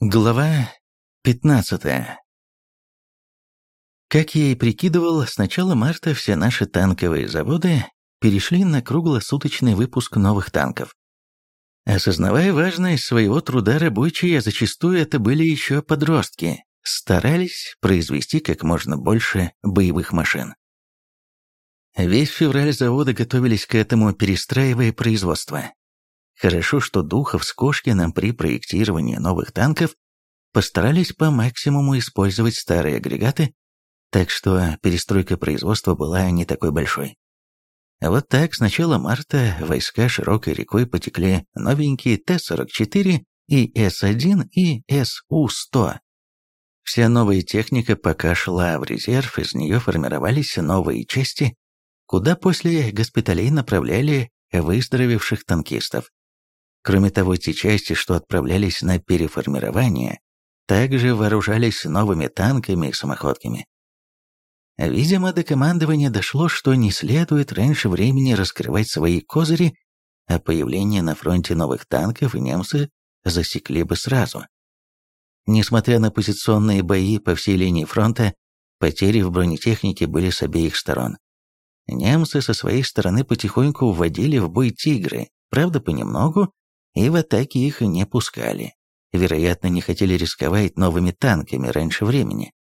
Глава 15 Как я и прикидывал, с начала марта все наши танковые заводы перешли на круглосуточный выпуск новых танков. Осознавая важность своего труда рабочие, а зачастую это были еще подростки, старались произвести как можно больше боевых машин. Весь февраль заводы готовились к этому, перестраивая производство. Хорошо, что Духов с Кошкиным при проектировании новых танков постарались по максимуму использовать старые агрегаты, так что перестройка производства была не такой большой. Вот так с начала марта войска широкой рекой потекли новенькие Т-44 и С-1 и СУ-100. Вся новая техника пока шла в резерв, из нее формировались новые части, куда после госпиталей направляли выздоровевших танкистов. Кроме того, те части, что отправлялись на переформирование, также вооружались новыми танками и самоходками. Видимо, до командования дошло, что не следует раньше времени раскрывать свои козыри, а появление на фронте новых танков немцы засекли бы сразу. Несмотря на позиционные бои по всей линии фронта, потери в бронетехнике были с обеих сторон. Немцы со своей стороны потихоньку вводили в бой «Тигры», правда понемногу, и в атаки их не пускали. Вероятно, не хотели рисковать новыми танками раньше времени.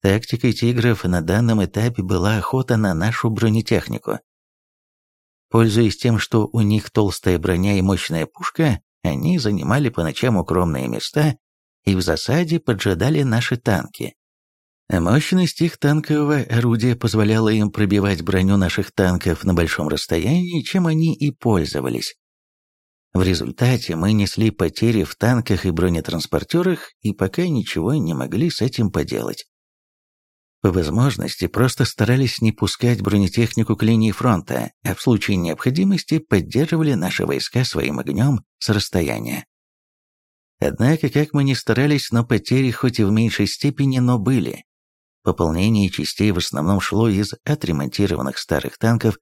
Тактикой «Тигров» на данном этапе была охота на нашу бронетехнику. Пользуясь тем, что у них толстая броня и мощная пушка, они занимали по ночам укромные места и в засаде поджидали наши танки. Мощность их танкового орудия позволяла им пробивать броню наших танков на большом расстоянии, чем они и пользовались. В результате мы несли потери в танках и бронетранспортерах и пока ничего не могли с этим поделать. По возможности просто старались не пускать бронетехнику к линии фронта, а в случае необходимости поддерживали наши войска своим огнем с расстояния. Однако, как мы ни старались, но потери хоть и в меньшей степени, но были. Пополнение частей в основном шло из отремонтированных старых танков,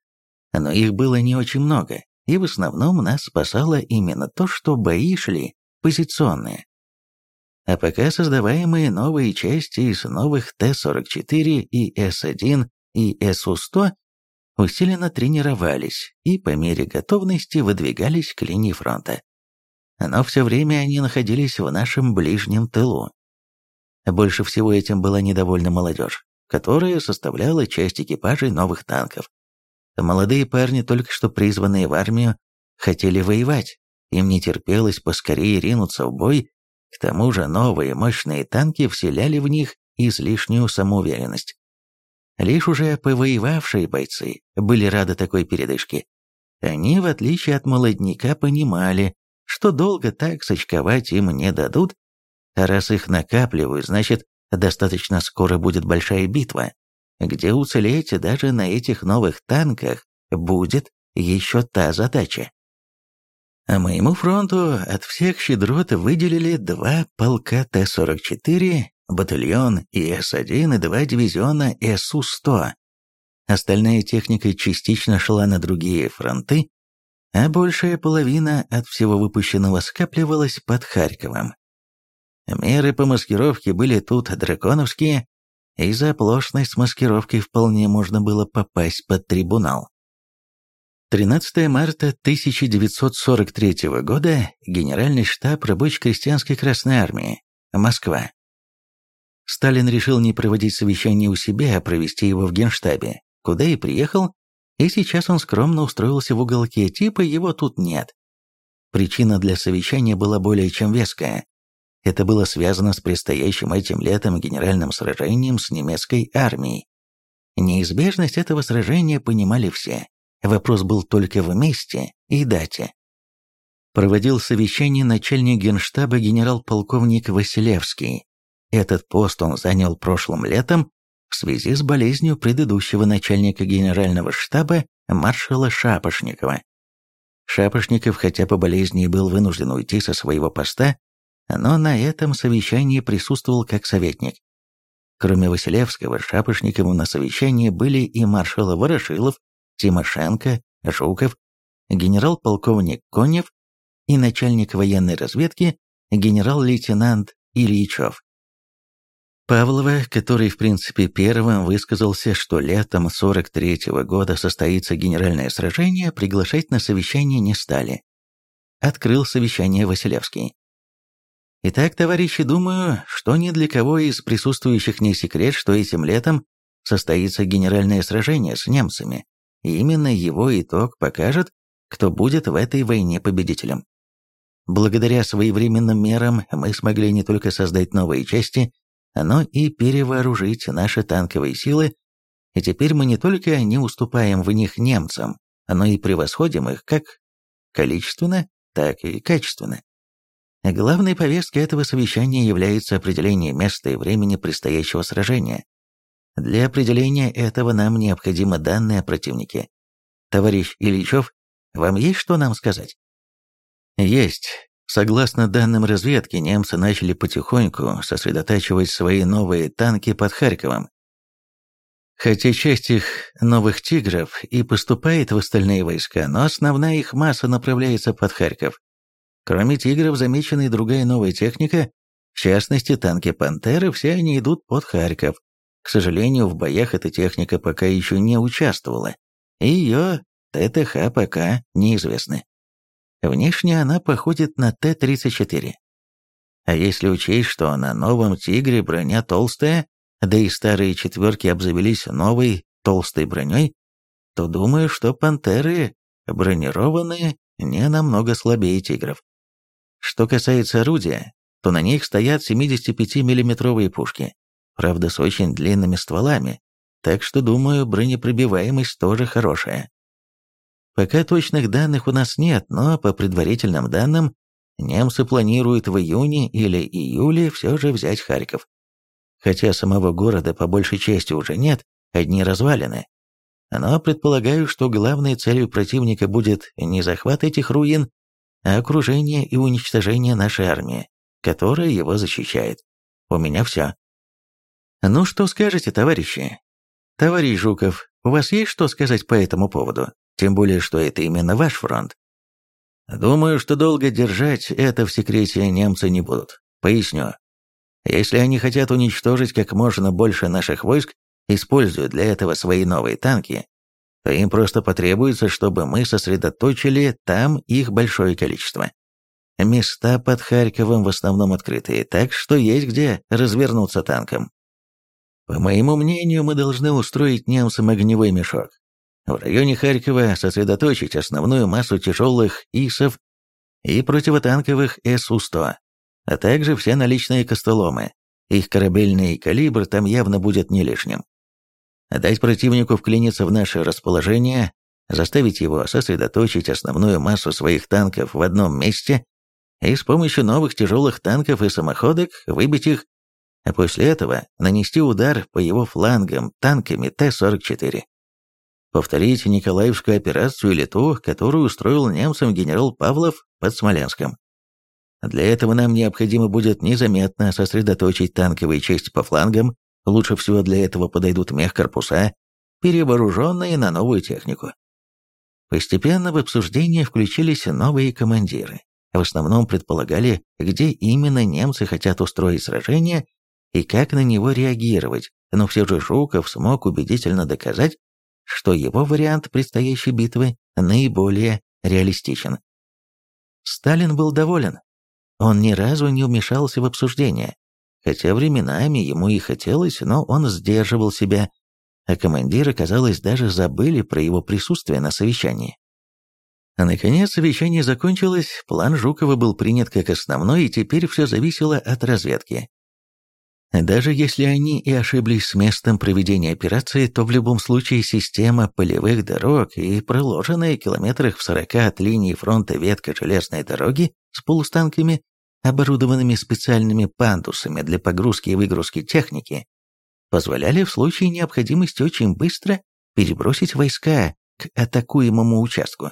но их было не очень много, и в основном нас спасало именно то, что бои шли позиционные. А пока создаваемые новые части из новых Т-44 и С-1 и Су-100 усиленно тренировались и по мере готовности выдвигались к линии фронта. Но все время они находились в нашем ближнем тылу. Больше всего этим была недовольна молодежь, которая составляла часть экипажей новых танков. Молодые парни, только что призванные в армию, хотели воевать. Им не терпелось поскорее ринуться в бой, к тому же новые мощные танки вселяли в них излишнюю самоуверенность. Лишь уже повоевавшие бойцы были рады такой передышке. Они, в отличие от молодняка, понимали, что долго так сочковать им не дадут, а раз их накапливают, значит, достаточно скоро будет большая битва, где уцелеть даже на этих новых танках будет еще та задача. А моему фронту от всех щедрот выделили два полка Т-44, батальон ИС-1 и два дивизиона СУ-100. Остальная техника частично шла на другие фронты, а большая половина от всего выпущенного скапливалась под Харьковом. Меры по маскировке были тут драконовские, и за оплошность с маскировкой вполне можно было попасть под трибунал. 13 марта 1943 года Генеральный штаб Рабоче-крестьянской Красной Армии, Москва. Сталин решил не проводить совещание у себя, а провести его в Генштабе, куда и приехал, и сейчас он скромно устроился в уголке, типа его тут нет. Причина для совещания была более чем веская. Это было связано с предстоящим этим летом генеральным сражением с немецкой армией. Неизбежность этого сражения понимали все. Вопрос был только в месте и дате. Проводил совещание начальник генштаба генерал-полковник Василевский. Этот пост он занял прошлым летом в связи с болезнью предыдущего начальника генерального штаба маршала Шапошникова. Шапошников, хотя по болезни был вынужден уйти со своего поста, но на этом совещании присутствовал как советник. Кроме Василевского, Шапошниковым на совещании были и маршал Ворошилов, Тимошенко, Жуков, генерал-полковник Конев и начальник военной разведки генерал-лейтенант Ильичев. Павлова, который в принципе первым высказался, что летом 43-го года состоится генеральное сражение, приглашать на совещание не стали. Открыл совещание Василевский. Итак, товарищи, думаю, что ни для кого из присутствующих не секрет, что этим летом состоится генеральное сражение с немцами, и именно его итог покажет, кто будет в этой войне победителем. Благодаря своевременным мерам мы смогли не только создать новые части, но и перевооружить наши танковые силы, и теперь мы не только не уступаем в них немцам, но и превосходим их как количественно, так и качественно. Главной повесткой этого совещания является определение места и времени предстоящего сражения. Для определения этого нам необходимы данные о противнике. Товарищ Ильичев, вам есть что нам сказать? Есть. Согласно данным разведки, немцы начали потихоньку сосредотачивать свои новые танки под Харьковом. Хотя часть их новых «Тигров» и поступает в остальные войска, но основная их масса направляется под Харьков. Кроме «Тигров» замечена и другая новая техника, в частности танки «Пантеры», все они идут под Харьков. К сожалению, в боях эта техника пока еще не участвовала, и ее ТТХ пока неизвестны. Внешне она походит на Т-34. А если учесть, что на новом «Тигре» броня толстая, да и старые четверки обзавелись новой толстой броней, то думаю, что «Пантеры» бронированные не намного слабее «Тигров». Что касается орудия, то на них стоят 75 миллиметровые пушки, правда с очень длинными стволами, так что, думаю, бронепробиваемость тоже хорошая. Пока точных данных у нас нет, но по предварительным данным, немцы планируют в июне или июле все же взять Харьков. Хотя самого города по большей части уже нет, одни развалины. Но предполагаю, что главной целью противника будет не захват этих руин, а окружение и уничтожение нашей армии, которая его защищает. У меня все. Ну что скажете, товарищи? Товарищ Жуков, у вас есть что сказать по этому поводу? Тем более, что это именно ваш фронт. Думаю, что долго держать это в секрете немцы не будут. Поясню. Если они хотят уничтожить как можно больше наших войск, используя для этого свои новые танки, то им просто потребуется, чтобы мы сосредоточили там их большое количество. Места под Харьковом в основном открытые, так что есть где развернуться танком. По моему мнению, мы должны устроить немцам огневой мешок, в районе Харькова сосредоточить основную массу тяжелых ИСов и противотанковых СУ-100, а также все наличные костоломы. Их корабельный калибр там явно будет не лишним. Дать противнику вклиниться в наше расположение, заставить его сосредоточить основную массу своих танков в одном месте и с помощью новых тяжелых танков и самоходок выбить их, а после этого нанести удар по его флангам танками Т-44 повторить Николаевскую операцию или ту, которую устроил немцам генерал Павлов под Смоленском. Для этого нам необходимо будет незаметно сосредоточить танковые части по флангам, лучше всего для этого подойдут мехкорпуса, перевооруженные на новую технику. Постепенно в обсуждение включились новые командиры. В основном предполагали, где именно немцы хотят устроить сражение и как на него реагировать, но все же Жуков смог убедительно доказать, что его вариант предстоящей битвы наиболее реалистичен. Сталин был доволен. Он ни разу не вмешался в обсуждение, хотя временами ему и хотелось, но он сдерживал себя, а командиры, казалось, даже забыли про его присутствие на совещании. Наконец совещание закончилось, план Жукова был принят как основной, и теперь все зависело от разведки. Даже если они и ошиблись с местом проведения операции, то в любом случае система полевых дорог и проложенная километрах в 40 от линии фронта ветка железной дороги с полустанками, оборудованными специальными пандусами для погрузки и выгрузки техники, позволяли в случае необходимости очень быстро перебросить войска к атакуемому участку.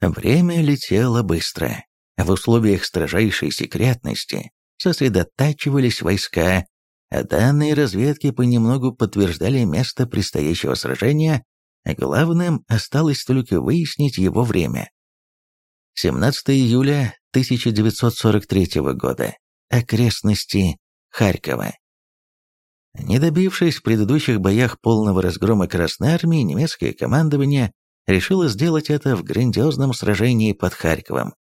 Время летело быстро. В условиях строжайшей секретности сосредотачивались войска, а данные разведки понемногу подтверждали место предстоящего сражения, а главным осталось только выяснить его время. 17 июля 1943 года. Окрестности Харькова. Не добившись в предыдущих боях полного разгрома Красной Армии, немецкое командование решило сделать это в грандиозном сражении под Харьковом,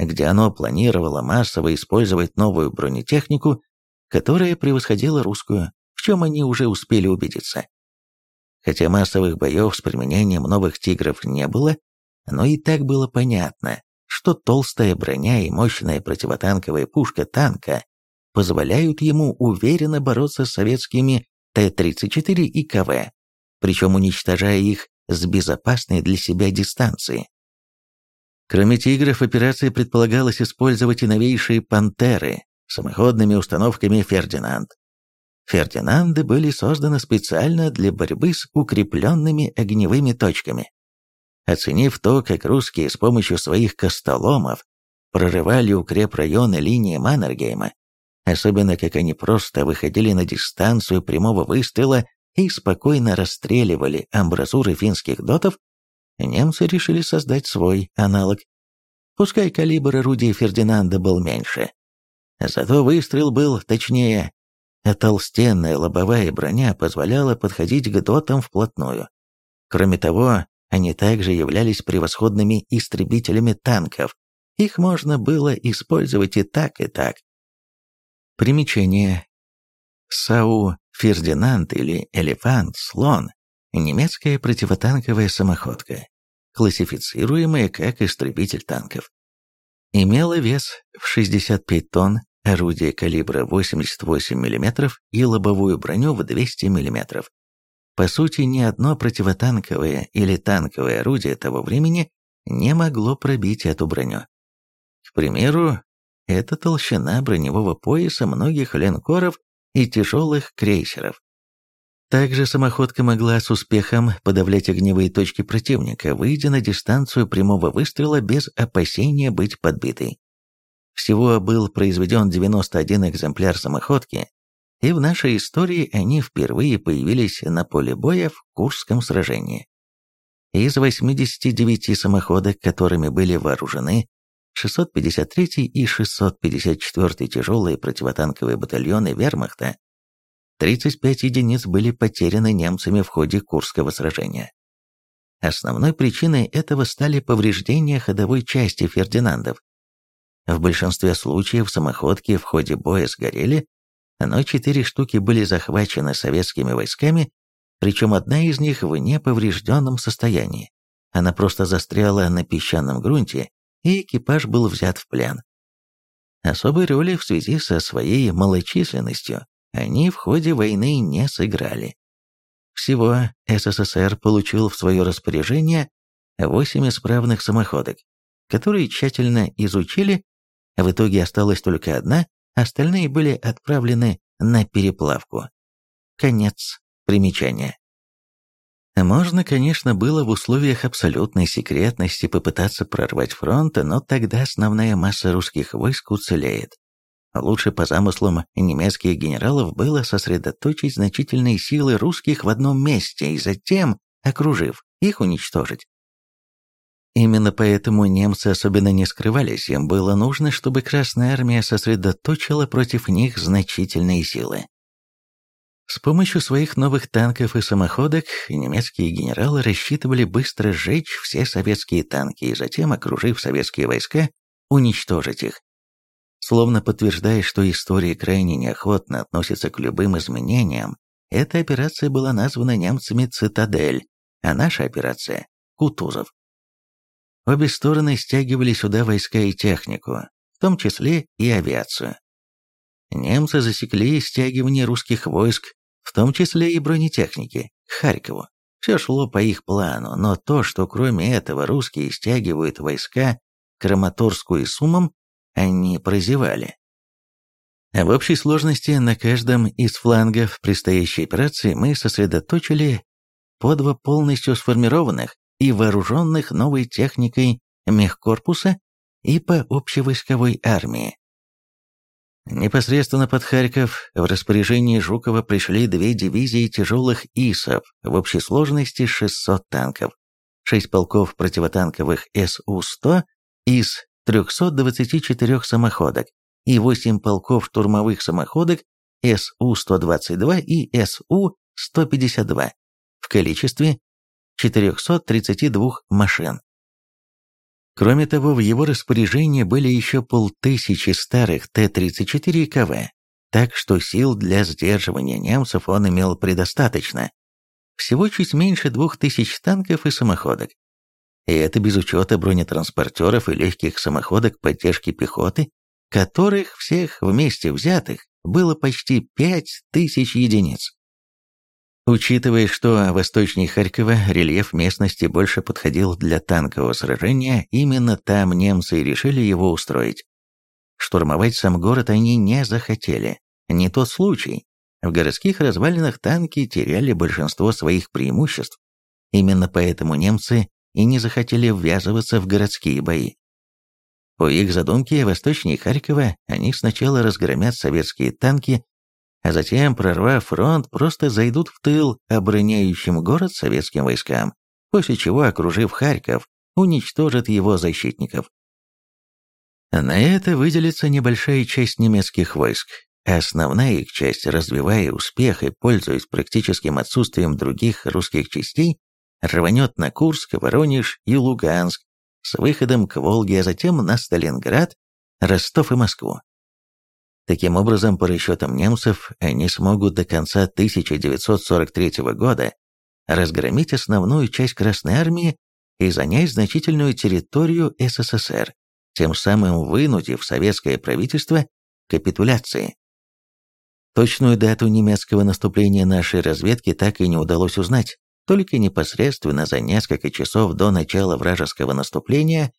где оно планировало массово использовать новую бронетехнику, которая превосходила русскую, в чем они уже успели убедиться. Хотя массовых боев с применением новых «Тигров» не было, но и так было понятно, что толстая броня и мощная противотанковая пушка танка позволяют ему уверенно бороться с советскими Т-34 и КВ, причем уничтожая их с безопасной для себя дистанции. Кроме «Тигров», операции предполагалось использовать и новейшие «Пантеры» самоходными установками «Фердинанд». «Фердинанды» были созданы специально для борьбы с укрепленными огневыми точками. Оценив то, как русские с помощью своих костоломов прорывали укрепрайоны линии Маннергейма, особенно как они просто выходили на дистанцию прямого выстрела и спокойно расстреливали амбразуры финских дотов, немцы решили создать свой аналог. Пускай калибр орудия Фердинанда был меньше. Зато выстрел был точнее, а толстенная лобовая броня позволяла подходить к дотам вплотную. Кроме того, они также являлись превосходными истребителями танков. Их можно было использовать и так, и так. Примечание. САУ «Фердинанд» или «Элефант», «Слон» – немецкая противотанковая самоходка, классифицируемая как истребитель танков. Имела вес в 65 тонн, орудие калибра 88 мм и лобовую броню в 200 мм. По сути, ни одно противотанковое или танковое орудие того времени не могло пробить эту броню. К примеру, это толщина броневого пояса многих линкоров и тяжелых крейсеров. Также самоходка могла с успехом подавлять огневые точки противника, выйдя на дистанцию прямого выстрела без опасения быть подбитой. Всего был произведен 91 экземпляр самоходки, и в нашей истории они впервые появились на поле боя в Курском сражении. Из 89 самоходок, которыми были вооружены 653 и 654 тяжелые противотанковые батальоны вермахта, 35 единиц были потеряны немцами в ходе Курского сражения. Основной причиной этого стали повреждения ходовой части Фердинандов. В большинстве случаев самоходки в ходе боя сгорели, но четыре штуки были захвачены советскими войсками, причем одна из них в неповрежденном состоянии. Она просто застряла на песчаном грунте, и экипаж был взят в плен. Особой роли в связи со своей малочисленностью они в ходе войны не сыграли. Всего СССР получил в свое распоряжение восемь исправных самоходок, которые тщательно изучили, в итоге осталась только одна, остальные были отправлены на переплавку. Конец примечания. Можно, конечно, было в условиях абсолютной секретности попытаться прорвать фронт, но тогда основная масса русских войск уцелеет. Лучше по замыслам немецких генералов было сосредоточить значительные силы русских в одном месте и затем, окружив, их уничтожить. Именно поэтому немцы особенно не скрывались, им было нужно, чтобы Красная Армия сосредоточила против них значительные силы. С помощью своих новых танков и самоходок немецкие генералы рассчитывали быстро сжечь все советские танки и затем, окружив советские войска, уничтожить их. Словно подтверждая, что история крайне неохотно относится к любым изменениям, эта операция была названа немцами «Цитадель», а наша операция – «Кутузов». Обе стороны стягивали сюда войска и технику, в том числе и авиацию. Немцы засекли стягивание русских войск, в том числе и бронетехники, к Харькову. Все шло по их плану, но то, что кроме этого русские стягивают войска к Краматорску и Сумам, они прозевали. В общей сложности на каждом из флангов предстоящей операции мы сосредоточили по два полностью сформированных и вооруженных новой техникой мехкорпуса и по общевойсковой армии. Непосредственно под Харьков в распоряжение Жукова пришли две дивизии тяжелых ИСов в общей сложности 600 танков, 6 полков противотанковых СУ-100, ИС 324 самоходок и 8 полков штурмовых самоходок СУ-122 и СУ-152 в количестве 432 машин. Кроме того, в его распоряжении были еще полтысячи старых Т-34 и КВ, так что сил для сдерживания немцев он имел предостаточно. Всего чуть меньше двух тысяч танков и самоходок. И это без учета бронетранспортеров и легких самоходок поддержки пехоты, которых всех вместе взятых было почти пять тысяч единиц. Учитывая, что восточнее Харькова рельеф местности больше подходил для танкового сражения, именно там немцы и решили его устроить. Штурмовать сам город они не захотели. Не тот случай. В городских развалинах танки теряли большинство своих преимуществ. Именно поэтому немцы и не захотели ввязываться в городские бои. По их задумке, восточнее Харькова они сначала разгромят советские танки а затем, прорвав фронт, просто зайдут в тыл обороняющим город советским войскам, после чего, окружив Харьков, уничтожат его защитников. На это выделится небольшая часть немецких войск, а основная их часть, развивая успех и пользуясь практическим отсутствием других русских частей, рванет на Курск, Воронеж и Луганск с выходом к Волге, а затем на Сталинград, Ростов и Москву. Таким образом, по расчетам немцев, они смогут до конца 1943 года разгромить основную часть Красной Армии и занять значительную территорию СССР, тем самым вынудив советское правительство капитуляции. Точную дату немецкого наступления нашей разведки так и не удалось узнать, только непосредственно за несколько часов до начала вражеского наступления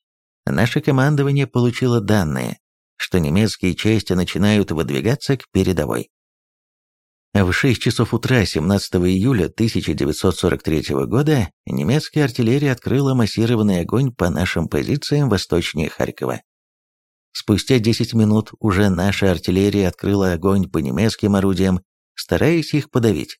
наше командование получило данные, что немецкие части начинают выдвигаться к передовой. В 6 часов утра 17 июля 1943 года немецкая артиллерия открыла массированный огонь по нашим позициям восточнее Харькова. Спустя 10 минут уже наша артиллерия открыла огонь по немецким орудиям, стараясь их подавить.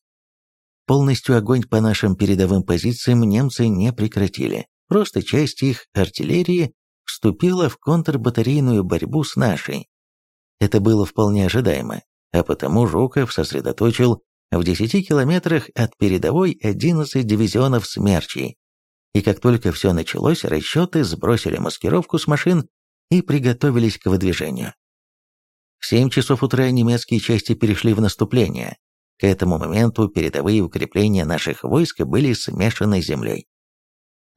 Полностью огонь по нашим передовым позициям немцы не прекратили, просто часть их артиллерии вступила в контрбатарейную борьбу с нашей. Это было вполне ожидаемо, а потому Жуков сосредоточил в 10 километрах от передовой 11 дивизионов смерчей. И как только все началось, расчеты сбросили маскировку с машин и приготовились к выдвижению. В 7 часов утра немецкие части перешли в наступление. К этому моменту передовые укрепления наших войск были смешаны с землей.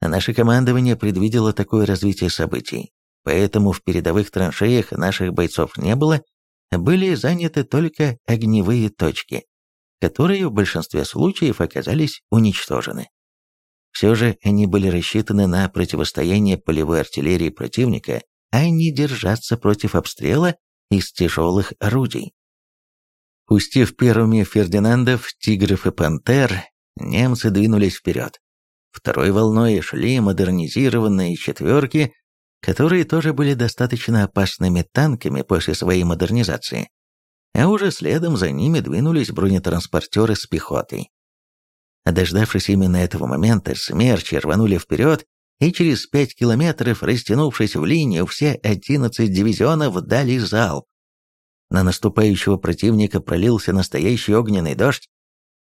Наше командование предвидело такое развитие событий, поэтому в передовых траншеях наших бойцов не было, были заняты только огневые точки, которые в большинстве случаев оказались уничтожены. Все же они были рассчитаны на противостояние полевой артиллерии противника, а не держаться против обстрела из тяжелых орудий. Пустив первыми Фердинандов, Тигров и Пантер, немцы двинулись вперед. Второй волной шли модернизированные четверки, которые тоже были достаточно опасными танками после своей модернизации. А уже следом за ними двинулись бронетранспортеры с пехотой. Дождавшись именно этого момента, смерчи рванули вперед, и через пять километров, растянувшись в линию, все 11 дивизионов дали залп. На наступающего противника пролился настоящий огненный дождь,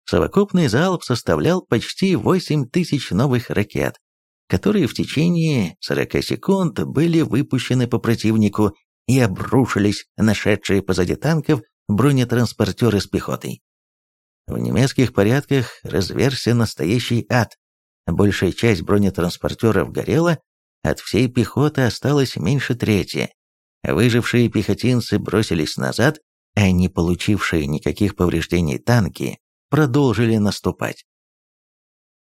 Совокупный залп составлял почти 8 тысяч новых ракет, которые в течение 40 секунд были выпущены по противнику и обрушились на шедшие позади танков бронетранспортеры с пехотой. В немецких порядках разверся настоящий ад. Большая часть бронетранспортеров горела, от всей пехоты осталось меньше трети. Выжившие пехотинцы бросились назад, а не получившие никаких повреждений танки продолжили наступать.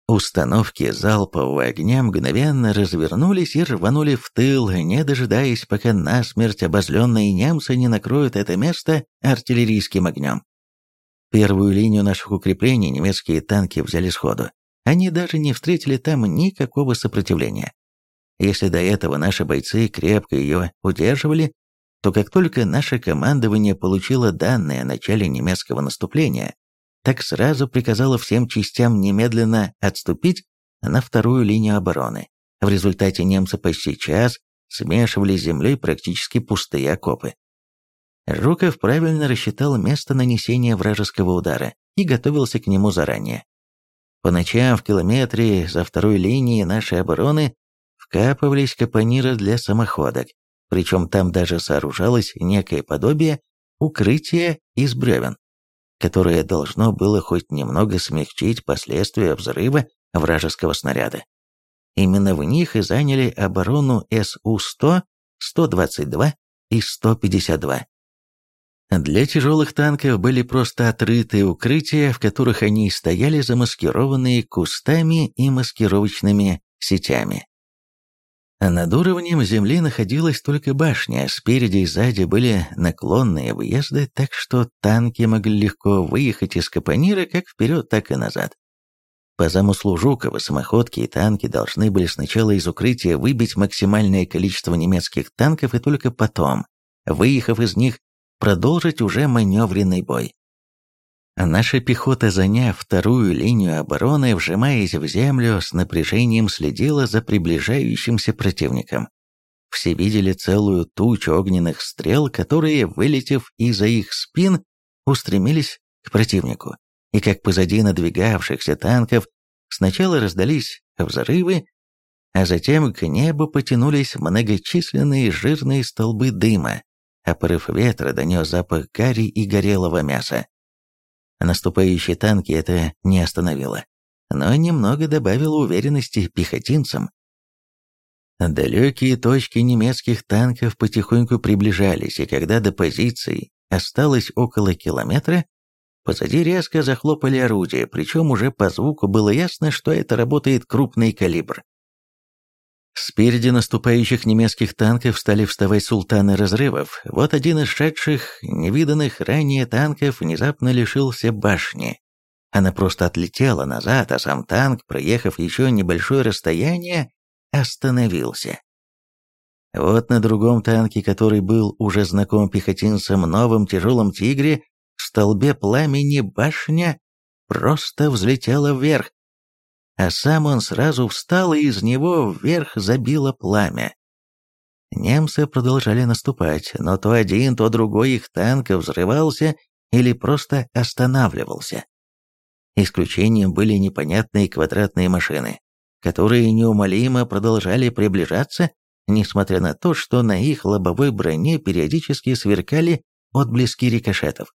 Установки залпового огня мгновенно развернулись и рванули в тыл, не дожидаясь, пока насмерть обозленные немцы не накроют это место артиллерийским огнем. Первую линию наших укреплений немецкие танки взяли сходу. Они даже не встретили там никакого сопротивления. Если до этого наши бойцы крепко ее удерживали, то как только наше командование получило данные о начале немецкого наступления, так сразу приказала всем частям немедленно отступить на вторую линию обороны. В результате немцы почти час смешивали с землей практически пустые окопы. Жуков правильно рассчитал место нанесения вражеского удара и готовился к нему заранее. По ночам в километре за второй линией нашей обороны вкапывались капониры для самоходок, причем там даже сооружалось некое подобие укрытия из бревен, которое должно было хоть немного смягчить последствия взрыва вражеского снаряда. Именно в них и заняли оборону СУ-100, 122 и 152. Для тяжелых танков были просто отрытые укрытия, в которых они стояли замаскированные кустами и маскировочными сетями. Над уровнем земли находилась только башня, а спереди и сзади были наклонные въезды, так что танки могли легко выехать из капонира как вперед, так и назад. По замыслу Жукова, самоходки и танки должны были сначала из укрытия выбить максимальное количество немецких танков и только потом, выехав из них, продолжить уже маневренный бой. Наша пехота, заняв вторую линию обороны, вжимаясь в землю, с напряжением следила за приближающимся противником. Все видели целую тучу огненных стрел, которые, вылетев из-за их спин, устремились к противнику. И как позади надвигавшихся танков сначала раздались взрывы, а затем к небу потянулись многочисленные жирные столбы дыма, а порыв ветра донес запах гари и горелого мяса. Наступающие танки это не остановило, но немного добавило уверенности пехотинцам. Далекие точки немецких танков потихоньку приближались, и когда до позиций осталось около километра, позади резко захлопали орудия, причем уже по звуку было ясно, что это работает крупный калибр. Спереди наступающих немецких танков стали вставать султаны разрывов. Вот один из шедших, невиданных ранее танков внезапно лишился башни. Она просто отлетела назад, а сам танк, проехав еще небольшое расстояние, остановился. Вот на другом танке, который был уже знаком пехотинцам новым тяжелом «Тигре», в столбе пламени башня просто взлетела вверх а сам он сразу встал, и из него вверх забило пламя. Немцы продолжали наступать, но то один, то другой их танк взрывался или просто останавливался. Исключением были непонятные квадратные машины, которые неумолимо продолжали приближаться, несмотря на то, что на их лобовой броне периодически сверкали отблески рикошетов.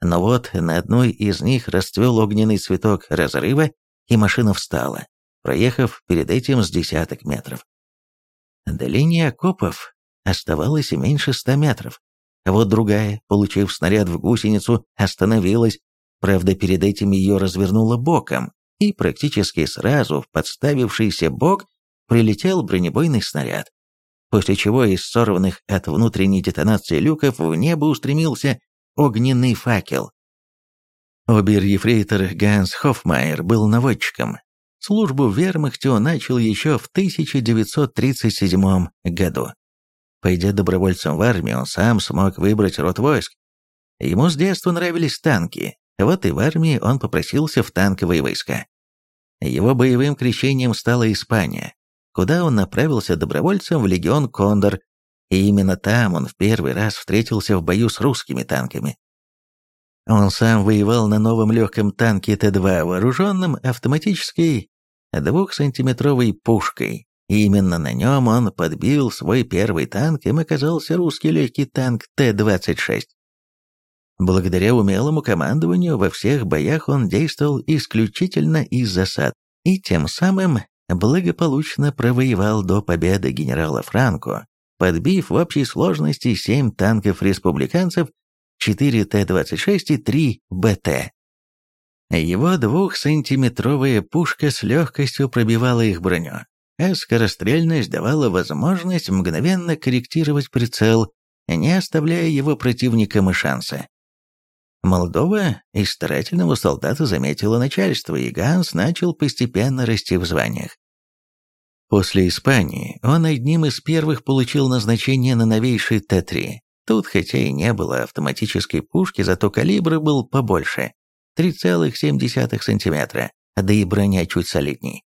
Но вот на одной из них расцвел огненный цветок разрыва, и машина встала, проехав перед этим с десяток метров. До линии окопов оставалось меньше ста метров. А вот другая, получив снаряд в гусеницу, остановилась, правда, перед этим ее развернуло боком, и практически сразу в подставившийся бок прилетел бронебойный снаряд, после чего из сорванных от внутренней детонации люков в небо устремился огненный факел. Обер-ефрейтор Ганс Хоффмайер был наводчиком. Службу в вермахте он начал еще в 1937 году. Пойдя добровольцем в армию, он сам смог выбрать род войск. Ему с детства нравились танки, вот и в армии он попросился в танковые войска. Его боевым крещением стала Испания, куда он направился добровольцем в легион «Кондор», и именно там он в первый раз встретился в бою с русскими танками. Он сам воевал на новом легком танке Т-2, вооруженном автоматической двухсантиметровой пушкой. И именно на нем он подбил свой первый танк, им оказался русский легкий танк Т-26. Благодаря умелому командованию во всех боях он действовал исключительно из засад, и тем самым благополучно провоевал до победы генерала Франко, подбив в общей сложности семь танков республиканцев 4 Т-26 и 3 БТ. Его двухсантиметровая пушка с легкостью пробивала их броню, а скорострельность давала возможность мгновенно корректировать прицел, не оставляя его противникам и шанса. Молдова из старательного солдата заметила начальство, и Ганс начал постепенно расти в званиях. После Испании он одним из первых получил назначение на новейший Т-3, Тут хотя и не было автоматической пушки, зато калибр был побольше – 3,7 см, да и броня чуть солидней.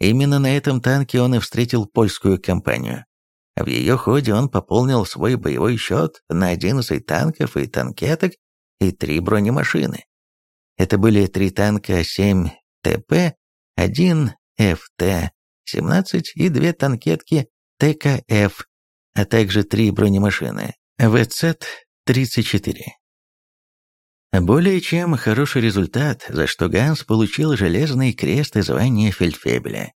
Именно на этом танке он и встретил польскую компанию. В ее ходе он пополнил свой боевой счет на 11 танков и танкеток и три бронемашины. Это были три танка 7 ТП, один ФТ-17 и две танкетки ТКФ, а также три бронемашины ВЦ-34. Более чем хороший результат, за что Ганс получил железный крест и звание фельдфебеля.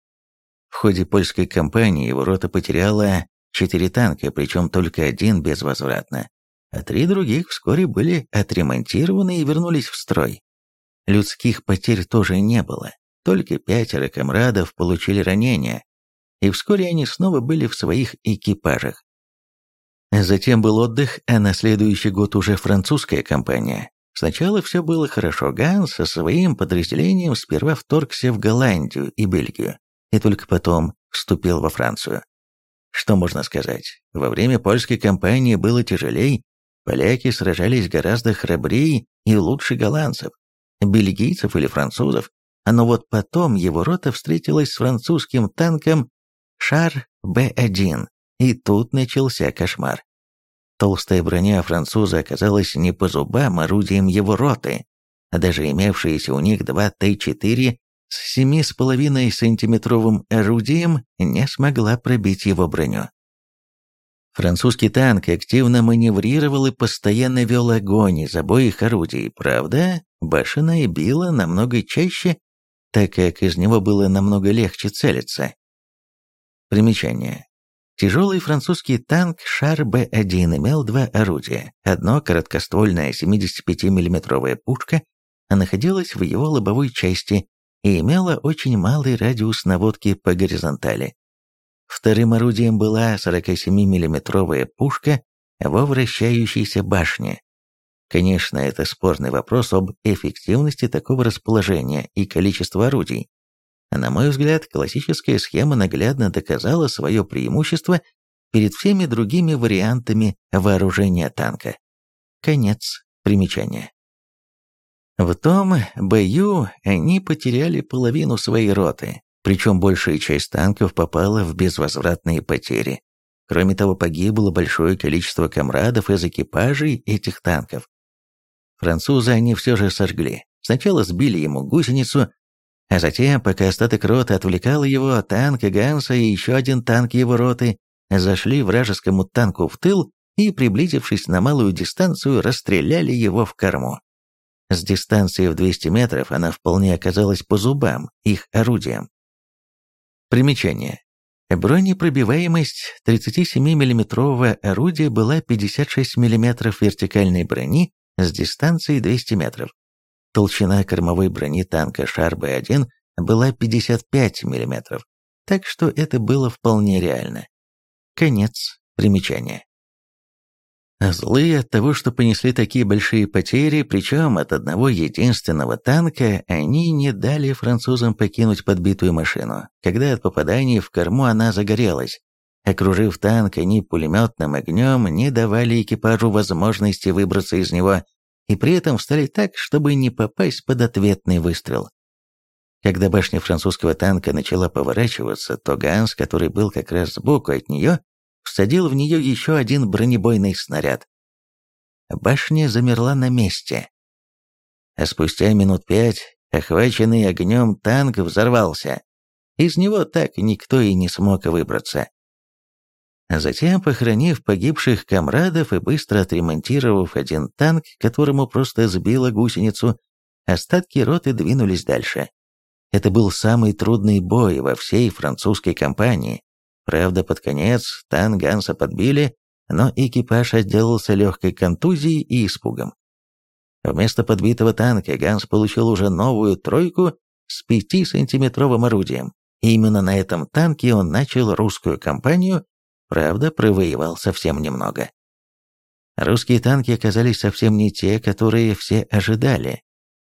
В ходе польской кампании его рота потеряла четыре танка, причем только один безвозвратно, а три других вскоре были отремонтированы и вернулись в строй. Людских потерь тоже не было, только пятеро комрадов получили ранения, и вскоре они снова были в своих экипажах. Затем был отдых, а на следующий год уже французская компания. Сначала все было хорошо. Ганс со своим подразделением сперва вторгся в Голландию и Бельгию, и только потом вступил во Францию. Что можно сказать? Во время польской кампании было тяжелей, поляки сражались гораздо храбрее и лучше голландцев, бельгийцев или французов, но вот потом его рота встретилась с французским танком Шар Б-1, и тут начался кошмар. Толстая броня француза оказалась не по зубам орудием его роты, а даже имевшиеся у них два Т-4 с 7,5 сантиметровым орудием не смогла пробить его броню. Французский танк активно маневрировал и постоянно вел огонь из обоих орудий, правда, башенная била намного чаще, так как из него было намного легче целиться. Примечание. Тяжелый французский танк Шар Б-1 имел два орудия. Одно короткоствольная 75 миллиметровая пушка находилась в его лобовой части и имела очень малый радиус наводки по горизонтали. Вторым орудием была 47 миллиметровая пушка во вращающейся башне. Конечно, это спорный вопрос об эффективности такого расположения и количества орудий. На мой взгляд, классическая схема наглядно доказала свое преимущество перед всеми другими вариантами вооружения танка. Конец примечания. В том бою они потеряли половину своей роты, причем большая часть танков попала в безвозвратные потери. Кроме того, погибло большое количество комрадов из экипажей этих танков. Французы они все же сожгли. Сначала сбили ему гусеницу, а затем, пока остаток роты отвлекал его, танк Ганса и еще один танк его роты зашли вражескому танку в тыл и, приблизившись на малую дистанцию, расстреляли его в корму. С дистанции в 200 метров она вполне оказалась по зубам их орудиям. Примечание. Бронепробиваемость 37 миллиметрового орудия была 56 мм вертикальной брони с дистанции 200 метров. Толщина кормовой брони танка Шар-Б1 была 55 мм, так что это было вполне реально. Конец примечания. Злые от того, что понесли такие большие потери, причем от одного единственного танка, они не дали французам покинуть подбитую машину, когда от попаданий в корму она загорелась. Окружив танк, они пулеметным огнем не давали экипажу возможности выбраться из него и при этом встали так, чтобы не попасть под ответный выстрел. Когда башня французского танка начала поворачиваться, то Ганс, который был как раз сбоку от нее, всадил в нее еще один бронебойный снаряд. Башня замерла на месте. А спустя минут пять, охваченный огнем танк взорвался. Из него так никто и не смог выбраться. Затем, похоронив погибших комрадов и быстро отремонтировав один танк, которому просто сбило гусеницу, остатки роты двинулись дальше. Это был самый трудный бой во всей французской кампании. Правда, под конец танк Ганса подбили, но экипаж отделался легкой контузией и испугом. Вместо подбитого танка Ганс получил уже новую тройку с 5-сантиметровым орудием. И именно на этом танке он начал русскую кампанию Правда, провоевал совсем немного. Русские танки оказались совсем не те, которые все ожидали.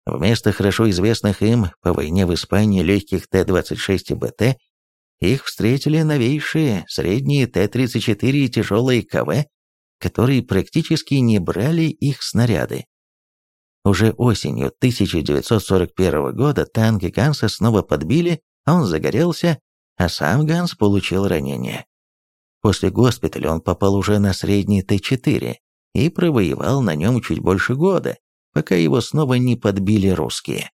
Вместо хорошо известных им по войне в Испании легких Т-26 и БТ, их встретили новейшие средние Т-34 и тяжелые КВ, которые практически не брали их снаряды. Уже осенью 1941 года танки Ганса снова подбили, он загорелся, а сам Ганс получил ранение. После госпиталя он попал уже на средний Т-4 и провоевал на нем чуть больше года, пока его снова не подбили русские.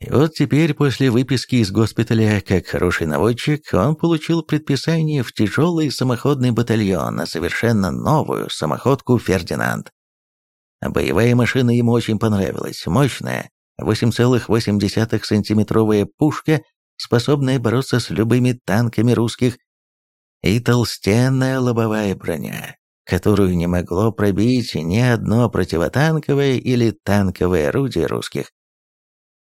И вот теперь, после выписки из госпиталя, как хороший наводчик, он получил предписание в тяжелый самоходный батальон на совершенно новую самоходку «Фердинанд». Боевая машина ему очень понравилась, мощная, 8,8-сантиметровая пушка, способная бороться с любыми танками русских, и толстенная лобовая броня, которую не могло пробить ни одно противотанковое или танковое орудие русских.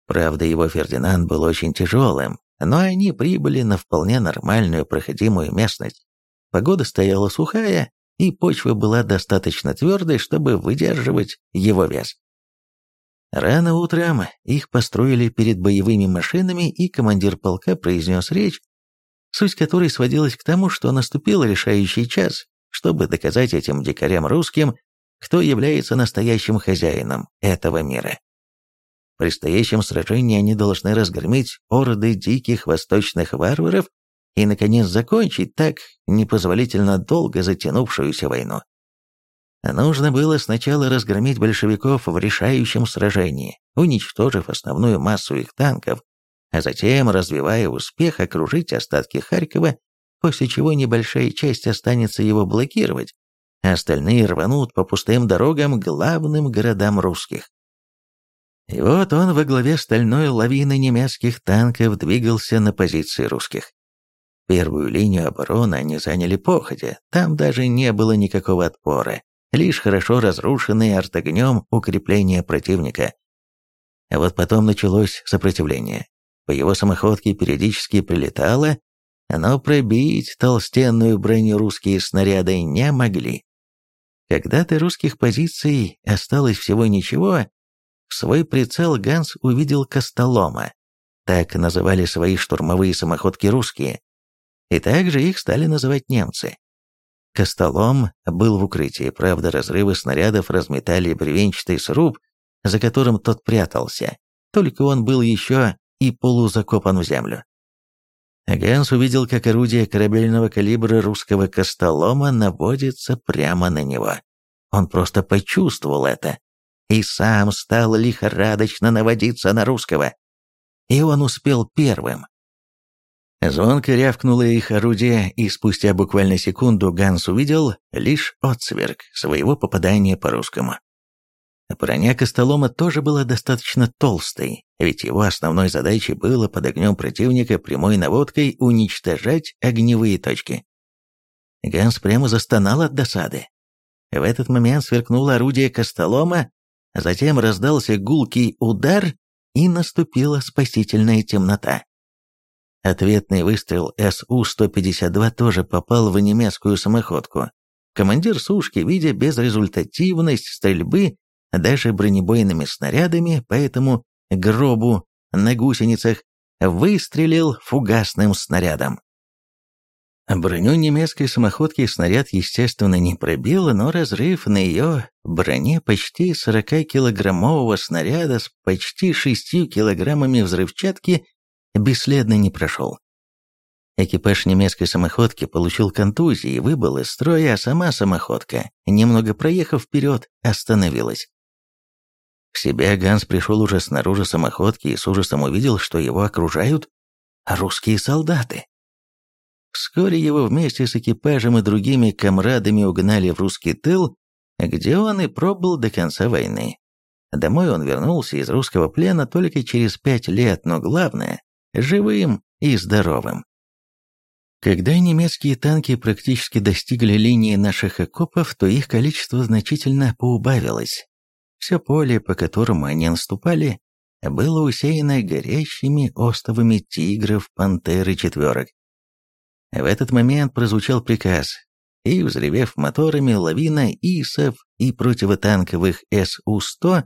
Правда, его Фердинанд был очень тяжелым, но они прибыли на вполне нормальную проходимую местность. Погода стояла сухая, и почва была достаточно твердой, чтобы выдерживать его вес. Рано утром их построили перед боевыми машинами, и командир полка произнес речь, суть которой сводилась к тому, что наступил решающий час, чтобы доказать этим дикарям русским, кто является настоящим хозяином этого мира предстоящем сражении они должны разгромить орды диких восточных варваров и, наконец, закончить так непозволительно долго затянувшуюся войну. Нужно было сначала разгромить большевиков в решающем сражении, уничтожив основную массу их танков, а затем, развивая успех, окружить остатки Харькова, после чего небольшая часть останется его блокировать, а остальные рванут по пустым дорогам главным городам русских. И вот он во главе стальной лавины немецких танков двигался на позиции русских. Первую линию обороны они заняли походя, там даже не было никакого отпора, лишь хорошо разрушенные артогнем укрепления противника. А вот потом началось сопротивление. По его самоходке периодически прилетало, но пробить толстенную броню русские снаряды не могли. Когда-то русских позиций осталось всего ничего, в свой прицел Ганс увидел Костолома. Так называли свои штурмовые самоходки русские. И также их стали называть немцы. Костолом был в укрытии, правда, разрывы снарядов разметали бревенчатый сруб, за которым тот прятался, только он был еще и полузакопан в землю. Ганс увидел, как орудие корабельного калибра русского Костолома наводится прямо на него. Он просто почувствовал это и сам стал лихорадочно наводиться на русского. И он успел первым. Звонко рявкнуло их орудие, и спустя буквально секунду Ганс увидел лишь отсверк своего попадания по русскому. Броня Костолома тоже была достаточно толстой, ведь его основной задачей было под огнем противника прямой наводкой уничтожать огневые точки. Ганс прямо застонал от досады. В этот момент сверкнуло орудие Костолома, Затем раздался гулкий удар, и наступила спасительная темнота. Ответный выстрел СУ-152 тоже попал в немецкую самоходку. Командир сушки, видя безрезультативность стрельбы даже бронебойными снарядами по этому гробу на гусеницах, выстрелил фугасным снарядом. Броню немецкой самоходки снаряд, естественно, не пробил, но разрыв на ее броне почти 40-килограммового снаряда с почти 6 килограммами взрывчатки бесследно не прошел. Экипаж немецкой самоходки получил контузии и выбыл из строя, а сама самоходка, немного проехав вперед, остановилась. В себя Ганс пришел уже снаружи самоходки и с ужасом увидел, что его окружают русские солдаты. Вскоре его вместе с экипажем и другими комрадами угнали в русский тыл, где он и пробыл до конца войны. Домой он вернулся из русского плена только через пять лет, но главное – живым и здоровым. Когда немецкие танки практически достигли линии наших окопов, то их количество значительно поубавилось. Все поле, по которому они наступали, было усеяно горящими остовами тигров, пантер и четверок. В этот момент прозвучал приказ, и, взревев моторами, лавина ИСов и противотанковых СУ-100,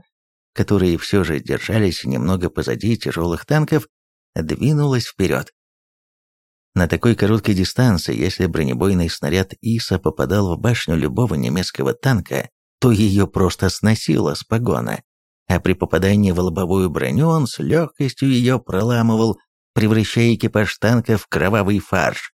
которые все же держались немного позади тяжелых танков, двинулась вперед. На такой короткой дистанции, если бронебойный снаряд ИСа попадал в башню любого немецкого танка, то ее просто сносило с погона, а при попадании в лобовую броню он с легкостью ее проламывал, превращая экипаж танка в кровавый фарш.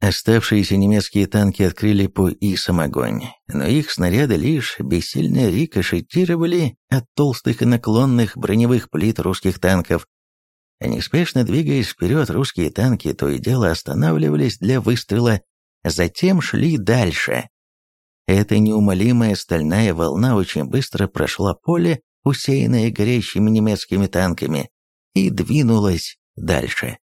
Оставшиеся немецкие танки открыли по ИСам огонь, но их снаряды лишь бессильно рикошетировали от толстых и наклонных броневых плит русских танков. Неспешно двигаясь вперед, русские танки то и дело останавливались для выстрела, затем шли дальше. Эта неумолимая стальная волна очень быстро прошла поле, усеянное горящими немецкими танками, и двинулась дальше.